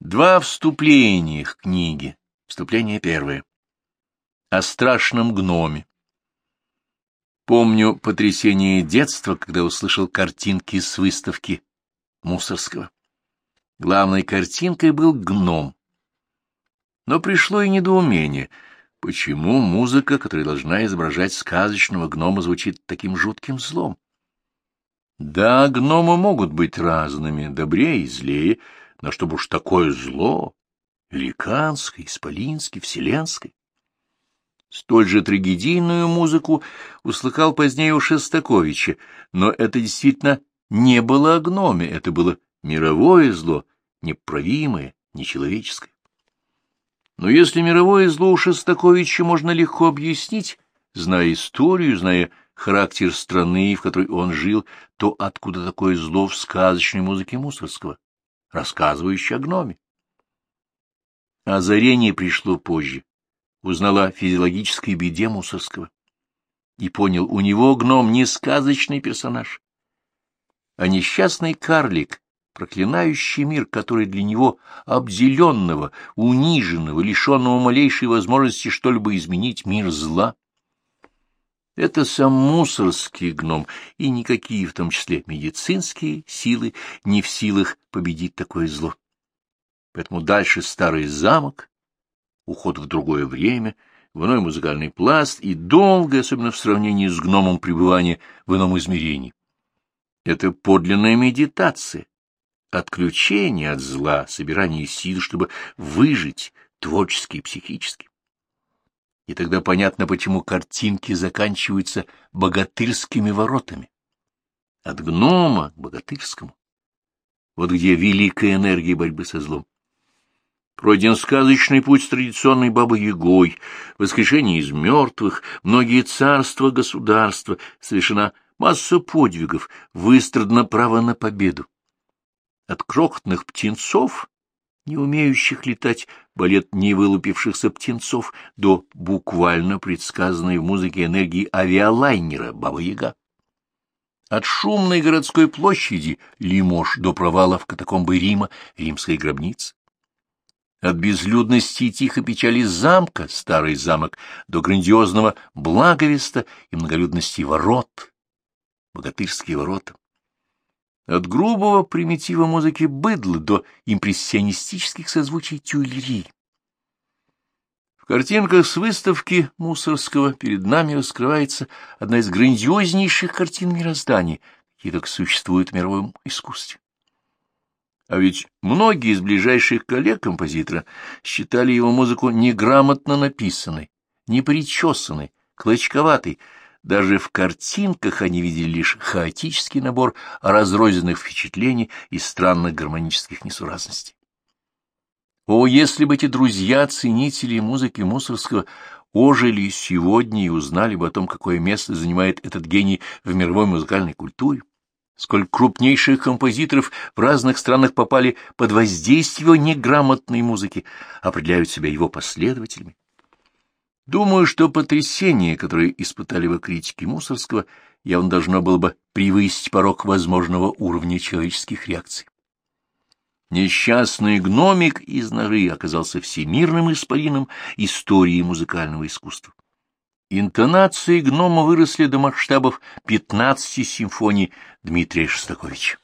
Два вступления к книге. Вступление первое. О страшном гноме. Помню потрясение детства, когда услышал картинки с выставки Мусорского. Главной картинкой был гном. Но пришло и недоумение, почему музыка, которая должна изображать сказочного гнома, звучит таким жутким злом. Да, гномы могут быть разными, добрее и злее, но чтобы уж такое зло, великанское, исполинское, вселенское. Столь же трагедийную музыку услыхал позднее у Шестаковича, но это действительно не было о гноме, это было мировое зло, неправимое, нечеловеческое. Но если мировое зло у Шестаковича можно легко объяснить, зная историю, зная характер страны, в которой он жил, то откуда такое зло в сказочной музыке Мусорского? Рассказывающий о гноме. Озарение пришло позже. Узнала о физиологической беде Мусорского. И понял, у него гном не сказочный персонаж, а несчастный карлик, проклинающий мир, который для него обделенного, униженного, лишенного малейшей возможности что-либо изменить мир зла. Это сам мусорский гном, и никакие, в том числе медицинские силы, не в силах победить такое зло. Поэтому дальше старый замок, уход в другое время, в иной музыкальный пласт и долгое, особенно в сравнении с гномом пребывания в ином измерении. Это подлинная медитация, отключение от зла, собирание сил, чтобы выжить творчески и психически. И тогда понятно, почему картинки заканчиваются богатырскими воротами. От гнома к богатырскому. Вот где великая энергия борьбы со злом. Пройден сказочный путь с традиционной бабой-ягой, воскрешение из мертвых, многие царства, государства, совершена масса подвигов, выстрадано право на победу. От крохотных птенцов не умеющих летать, балет невылупившихся птенцов, до буквально предсказанной в музыке энергии авиалайнера Баба-Яга. От шумной городской площади Лимош до провала в катакомбы Рима римской гробницы. От безлюдности и тихой печали замка, старый замок, до грандиозного благовеста и многолюдности ворот, богатырские ворота. От грубого примитива музыки быдла до импрессионистических созвучий тюльри. В картинках с выставки Мусорского перед нами раскрывается одна из грандиознейших картин мироздания, какие только существуют в мировом искусстве. А ведь многие из ближайших коллег композитора считали его музыку неграмотно написанной, непричесанной, клочковатой, даже в картинках они видели лишь хаотический набор разрозненных впечатлений и странных гармонических несуразностей. О, если бы эти друзья-ценители музыки Мусорского ожили сегодня и узнали бы о том, какое место занимает этот гений в мировой музыкальной культуре, сколько крупнейших композиторов в разных странах попали под воздействие неграмотной музыки, определяют себя его последователями. Думаю, что потрясение, которое испытали вы критики Мусорского, явно должно было бы превысить порог возможного уровня человеческих реакций. Несчастный гномик из норы оказался всемирным исполином истории музыкального искусства. Интонации гнома выросли до масштабов пятнадцати симфоний Дмитрия Шостаковича.